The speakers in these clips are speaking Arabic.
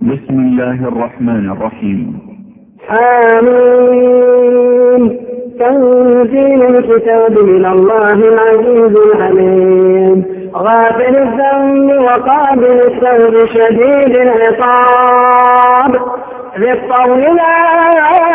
بسم الله الرحمن الرحيم. آمين. تنزيل الكتاب من الله العزيز الحميد غافل الذنب وقابل التوب شديد العقاب. ذي لا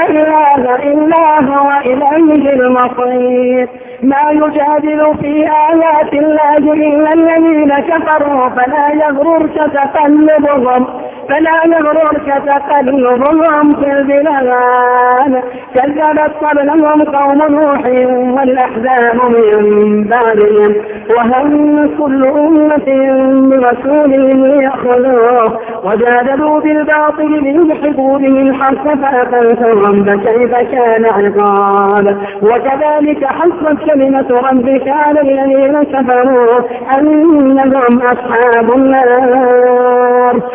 إله إلا هو إليه المصير. ما يجادل في آيات الله إلا الذين كفروا فلا يغررك تقلبهم. فلا يغررك تقلبهم في البلاد. كذبت قبلهم قوم نوح والأحزاب من بعدهم. وهم كل أمة برسولهم ليأخذوه وجادلوا بالباطل ليدحضوا به الحق فأخذتهم فكيف كان عقاب. وكذلك حصلت كلمة ربك على الذين كفروا أنهم أصحاب النار.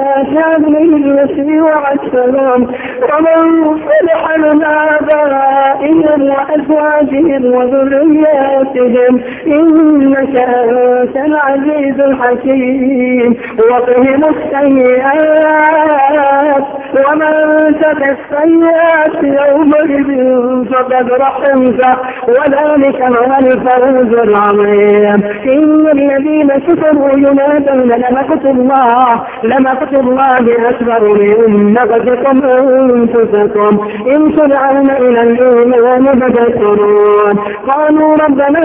عدن التي وعدتهم ومن صلح من آبائهم وأزواجهم وذرياتهم إنك أنت العزيز الحكيم. وقهم السيئات ومن تك السيئات يومئذ فقد رحمته وذلك هو الفوز العظيم. إن الذين كفروا ينادون لمقت الله لمقت الله أكبر من مقتكم أنفسكم. إن تدعون إلى الإيمان فتكفرون قالوا ربنا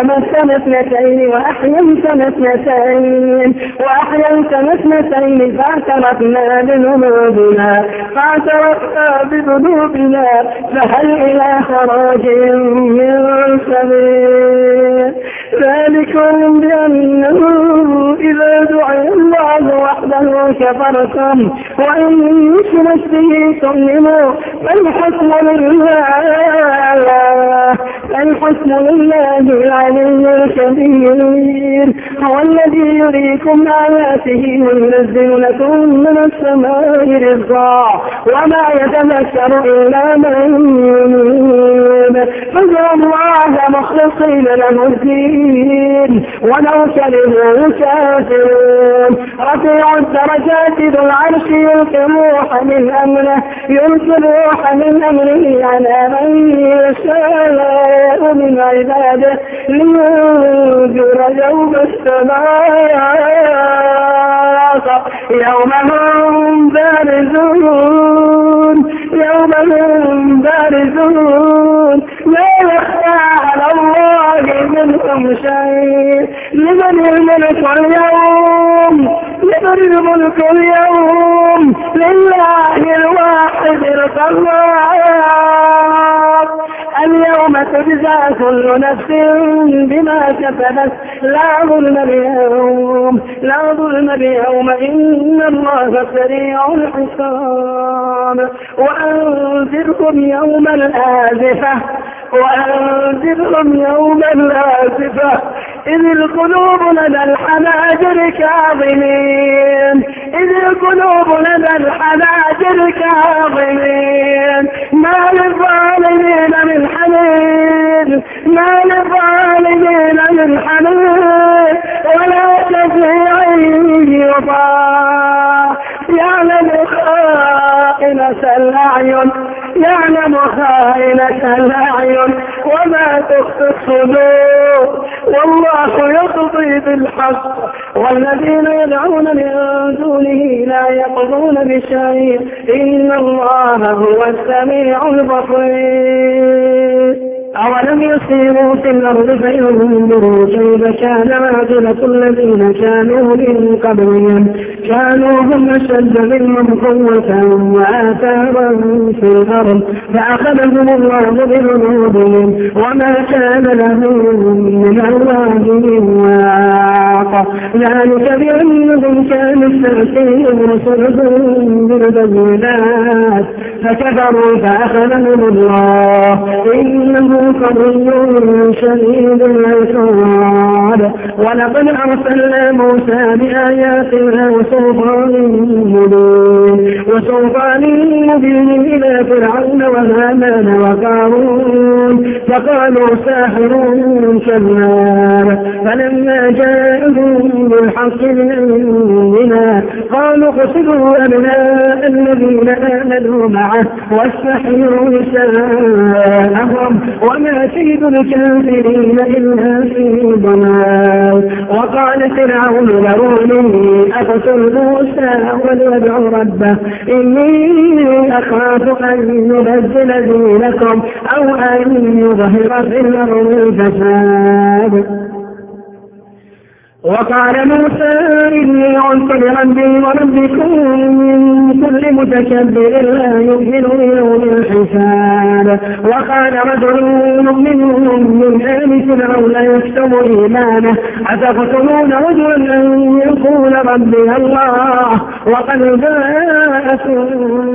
أمسنا اثنتين وأحييتنا اثنتين وأحييتنا اثنتين فاعترفنا بذنوبنا فاعترفنا بذنوبنا فهل إلى خراج من سبيل. ذلكم بأنه إذا دعي الله وحده كفرتم وإن يشرك به تؤمنوا فالحكم لله. الحكم لله العلي الكبير. هو الذي يريكم آياته وينزل لكم من السماء رزقا وما يتذكر إلا من ينيب. فادعوا الله مخلصين له الدين ولو كره الكافرون. رفيع الدرجات ذو العرش يلقي الروح من أمره يلقي الروح من أمره على من يشاء من عباده. لينذر يوم السماء. يوم هم بارزون يوم هم بارزون لا يخفى على الله منهم شيء. لمن الملك اليوم لمن الملك اليوم لله الواحد القهار اليوم تجزى كل نفس بما كسبت. لا ظلم اليوم لا ظلم اليوم. إن الله سريع الحساب. وأنذرهم يوم الآزفة وأنذرهم يوم الآزفة. إذ القلوب لدى الحناجر كاظمين. إذ القلوب لدى الحناجر كاظمين. ما للظالمين من حنين. ما للظالمين من حنين. ولا شفيع يطاع يعلم خائنة الأعين يعلم خائنة الأعين وما تخفي الصدور. والله يقضي بالحق. والذين يدعون من دونه لا يقضون بشيء. إن الله هو السميع البصير. أولم يسيروا في الأرض فينظروا كيف كان عاقبة الذين كانوا من قبلهم. كانوا هم أشد منهم قوة وآثارا في الأرض فأخذهم الله بذنوبهم وما كان لهم من الله من واق. ذلك بأنهم كانوا تأتيهم رسلهم بالبينات فكفروا فأخذهم الله. إنه قوي شديد العقاب. ولقد أرسلنا موسى بآياتنا وسلطان مبين. وسلطان مبين إلى فرعون وهامان وقارون. فقالوا ساحر كذاب فلما جاءهم بالحق من عندنا قالوا اقتلوا أبناء الذين آمنوا معه واستحيوا نساءهم وما كيد الكافرين إلا في ضلال. وقال فرعون ذروني أقتل موسى وليدعو ربه. إني أخاف أن يبدل دينكم أو أن يظهر في الأرض الفساد. وقال موسى إني عنت لربي وربكم من كل متكبر لا يؤمن بيوم الحساب. وقال رجل منهم من آل فرعون يكتم إيمانه. أتقتلون رجلا أن يقول ربي الله؟ وقد جاءكم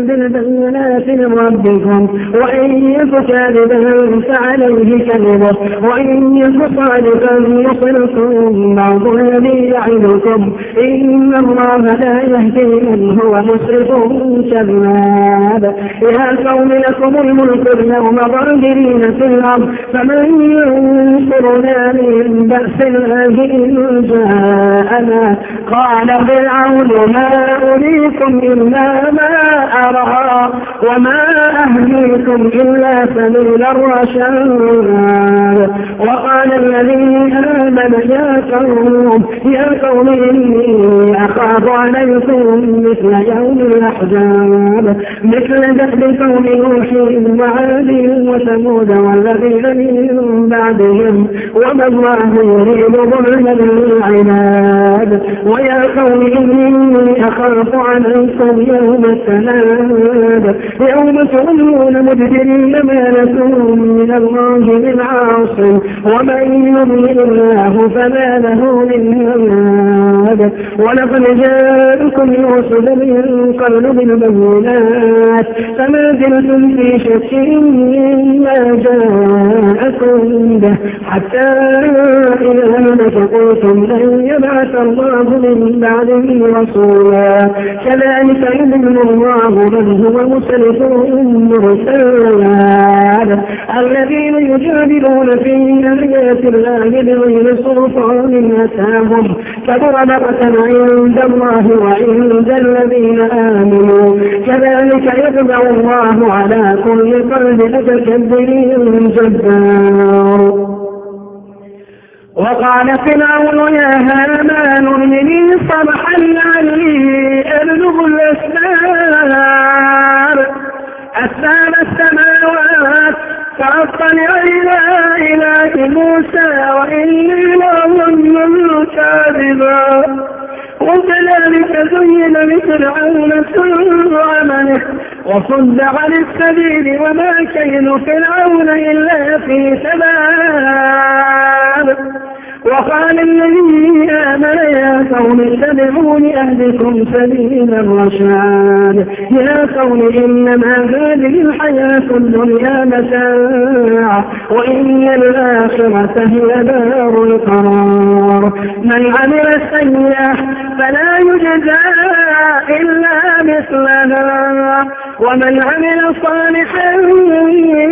بالبينات من ربكم. وإن يك كاذبا فعليه كذبه. وإن يك صادقا يصلكم بعض الذي يعدكم إن الله لا يهدي من هو مسرف كذاب يا قوم لكم الملك اليوم ظاهرين في الأرض. فمن ينصرنا من بأس الله إن جاءنا؟ قال فرعون ما أريكم إلا ما أرى. وما أهديكم إلا سبيل الرشاد. وقال الذي آمن يا قوم يا قوم إني أخاف عليكم مثل يوم الأحزاب مثل دهب قوم نوح وعاد وثمود والذين من بعدهم وما الله يريد ظلما للعباد ويا قوم إني أخاف عليكم يوم التناد. يوم تولون مدبرين ما لكم من الله من عاصم ومن يضلل الله فما له من هاد ولقد جاءكم يوسف من قبل بالبينات. فما زلتم في شك مما جاءكم به. حتى لن يبعث الله من بعده رسولا. كذلك يذل الله من هو مسرف مرسلات الذين يجادلون في آيات الله بغير سلطان أتاهم. كبر مقتا عند الله وعند الذين آمنوا. كذلك يطبع الله على كل قلب متكبر جبار. وقال فرعون يا هامان ابنني صرحا لعلي أبلغ الاسباب اسباب السماوات فاطلع إلى إله موسى وإني لاظنه كاذبا وكذلك زين لفرعون سوء عمله وصد عن السبيل وما كيد فرعون إلا في تباب الذي آمن يا قوم اتبعون أهدكم سبيل الرشاد. يا قوم إنما هذه الحياة الدنيا متاع وإن الآخرة هي دار القرار. من عمل سيئة فلا يجزى إلا مثلها. ومن عمل صالحا من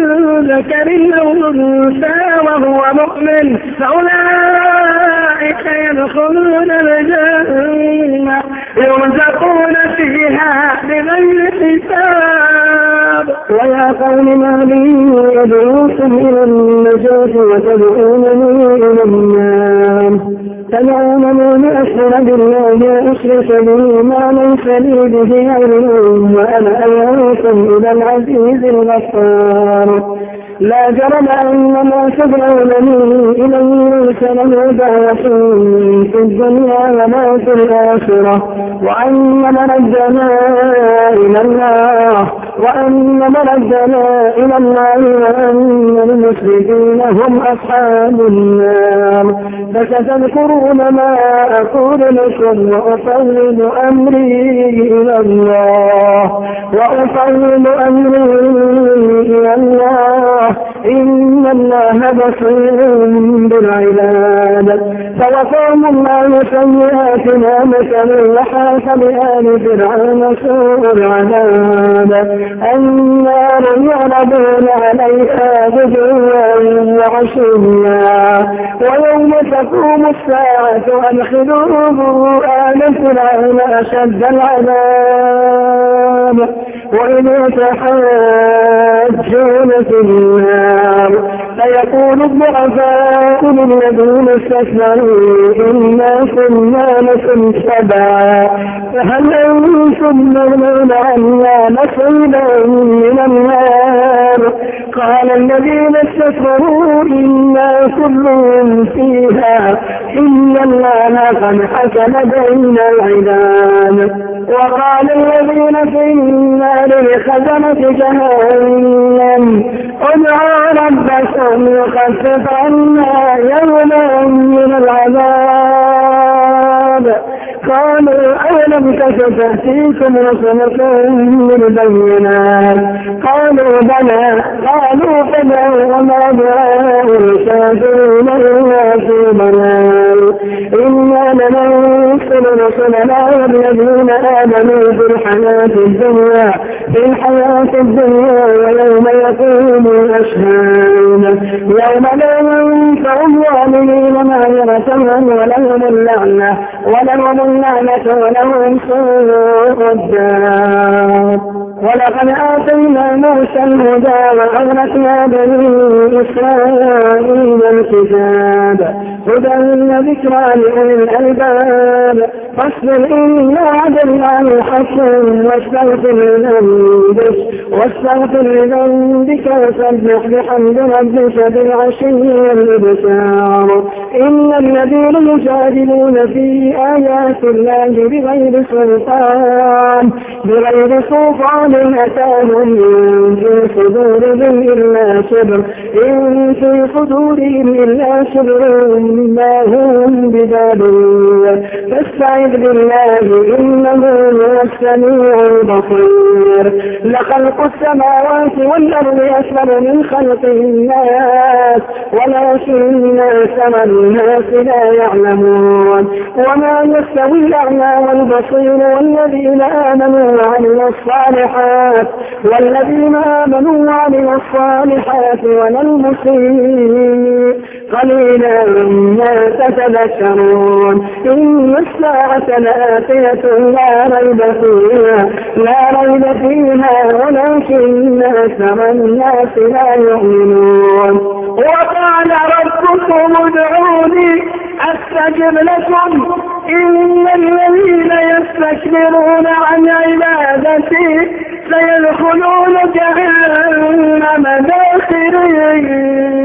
ذكر أو أنثى وهو مؤمن فأولئك يدخلون الجنة يرزقون فيها بغير حساب. ويا قوم ما لي يدعوكم إلى النجاة وتدعونني تدعونني لأشهر بالله وأشرك به ما ليس لي به علم وأنا أدعوكم إلى العزيز الغفار. لا جرم أن ما تدعونني إليه ليس له دعوة في الدنيا ولا في الآخرة وأن مردنا إلى الله وأن مردنا إلى الله وأن المسلمين هم أصحاب النار. فستذكرون ما أقول لكم وأفوض أمري إلى الله. وأفوض أمري إلى الله. إن الله بصير بالعباد. فوقاهم الله سيئات ما مثل وحاك بآل فرعون سوء العذاب. النار يعرضون عليها غدوا وعشيا. ويوم تقوم الساعة أدخلوا آل فرعون أشد العذاب. وإن يتحاجون في النار فيقول الضعفاء للذين استكبروا إنا كنا لكم تبعا فهل أنتم مغنون عنا نصيبا من النار؟ قال الذين استكبروا إنا كل فيها إن الله قد حكم بين العباد. وقال الذين في النار لخزنة جهنم ادعوا ربكم يخفف عنا يوما من العذاب. قالوا أولم تك تأتيكم رسلكم بالبينات قالوا بلى قالوا فلا وما دعاء الكافرين إلا في ضلال إنا لننصر رسلنا والذين آمنوا في الحياة الدنيا في الحياة الدنيا ويوم يقوم الأشهاد يوم لا ينفع الظالمين معذرتهم ولهم اللعنة ولهم اللعنة ولهم سوء الدار. ولقد آتينا موسى الهدى وأغرقنا بني إسرائيل الكتاب هدى وذكرى لأولي الألباب. فاصبر إن وعد الله حق واستغفر لذنبك. واستغفر لذنبك وسبح بحمد ربك بالعشي والإبكار. إن الذين يجادلون في آيات الله بغير سلطان بغير سلطان أتاهم في صدورهم إلا كبر إن في صدورهم إلا كبر ما هم ببابين فاستعذ بالله إنه هو السميع البصير. لخلق السماوات والأرض أكبر من خلق الناس ولكن أكثر الناس لا يعلمون. وما يستوي الأعمى والبصير والذين آمنوا وعملوا الصالحات والذين آمنوا وعملوا الصالحات ولا المسيء. قليلا ما تتذكرون. إن الساعة لآتية لا ريب فيها لا ريب فيها ولكن أكثر الناس لا يؤمنون. وقال ربكم ادعوني أستجب لكم. إن الذين يستكبرون عن عبادتي سيدخلون جهنم داخرين.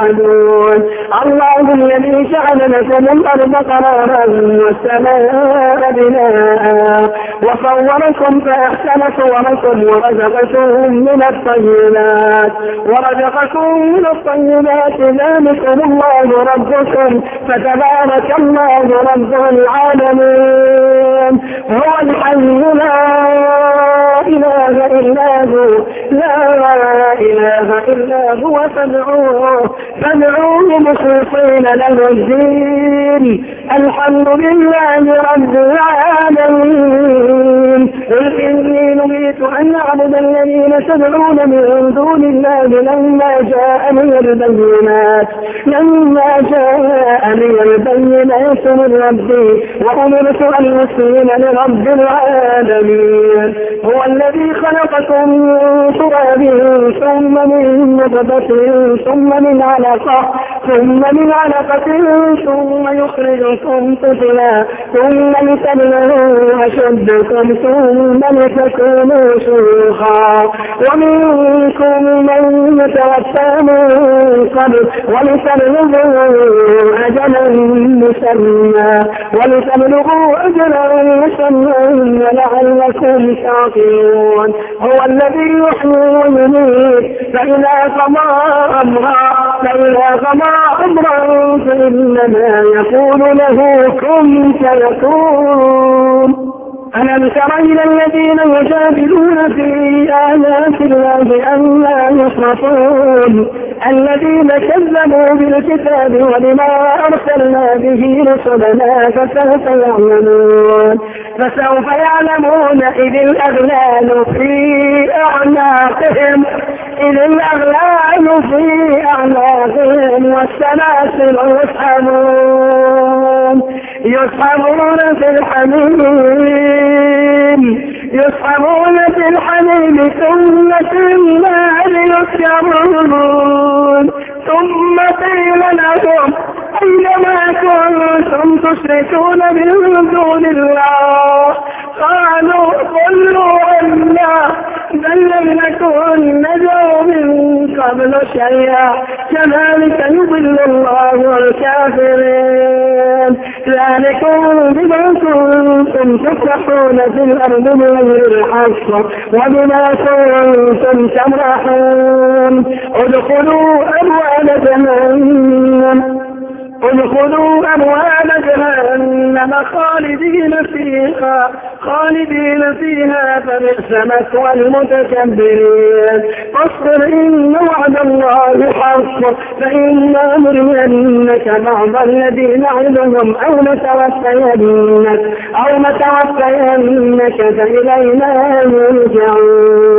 الله الذي جعل لكم الأرض قرارا والسماء بناء. وصوركم فأحسن صوركم ورزقكم من الطيبات. ورزقكم من الطيبات ذلكم الله ربكم. فتبارك الله رب العالمين. هو الحي لا إله إلا هو. لا إله إلا هو فادعوه فادعوه مخلصين له الدين. الحمد لله رب العالمين. قل إني نريد أن أعبد الذين تدعون من دون الله لما جاءني البينات لما جاءني البينات من ربي وأمرت أن أسلم لرب العالمين. هو الذي خلقكم من تراب ثم من نطفة ثم من علقة ثم من علقة ثم يخرجكم طفلا ثم لتبلغوا أشدكم ثم لتكونوا شيوخا. ومنكم من يتوفى من قبل ولتبلغوا أجلا مسمى ولتبلغوا أجلا مسمى لعلكم تعقلون هو الذي يحيي ويميت فإذا قضى أمرا فإذا قضى أمرا فإنما يقول له كن فيكون ألم تر إلى الذين يجادلون في آيات الله أن لا يصرفون الذين كذبوا بالكتاب ولما أرسلنا به رسلنا فسوف يعلمون. فسوف يعلمون إذ الأغلال في أعناقهم. إذ الأغلال في أعناقهم والسلاسل يسحبون. يسحبون في الحميم. يسحبون في الحميم ثم في النار يسجرون ثم قيل لهم أينما كنتم تشركون من دون الله؟ قالوا ضلوا عنا بل لم نكن ندعو من قبل شيئا. كذلك يضل الله الكافرين. ذلكم بما كنتم تفرحون في الأرض بغير الحق وبما كنتم تمرحون. ادخلوا أبواب جهنم. ادخلوا أبواب جهنم خالدين فيها خالدين فيها فبئس مثوى المتكبرين. فاصبر إن وعد الله حق فإنا نرينك بعض الذي نعدهم أو نتوفينك أو نتوفينك فإلينا يرجعون.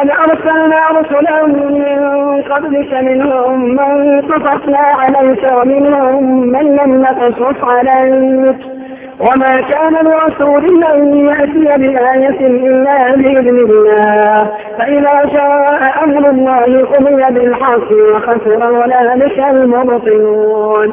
ولقد أرسلنا رسلا من قبلك منهم من قصصنا عليك ومنهم من لم نقصص عليك. وما كان لرسول أن يأتي بآية إلا بإذن الله. فإذا جاء أمر الله قضي بالحق وخسر هنالك المبطلون.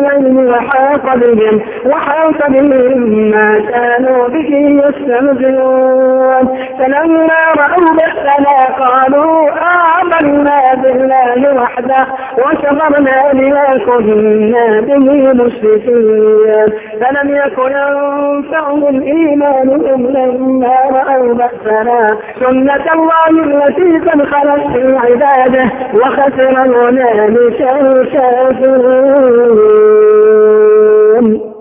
وحاق بهم وحاق بهم ما كانوا به يستهزئون. فلما رأوا بأسنا قالوا آمنا وحده وكفرنا بما كنا به مشركين. فلم يكن ينفعهم إيمانهم لما رأوا بأسنا. سنة الله التي قد خلت في عباده وخسر هنالك الكافرون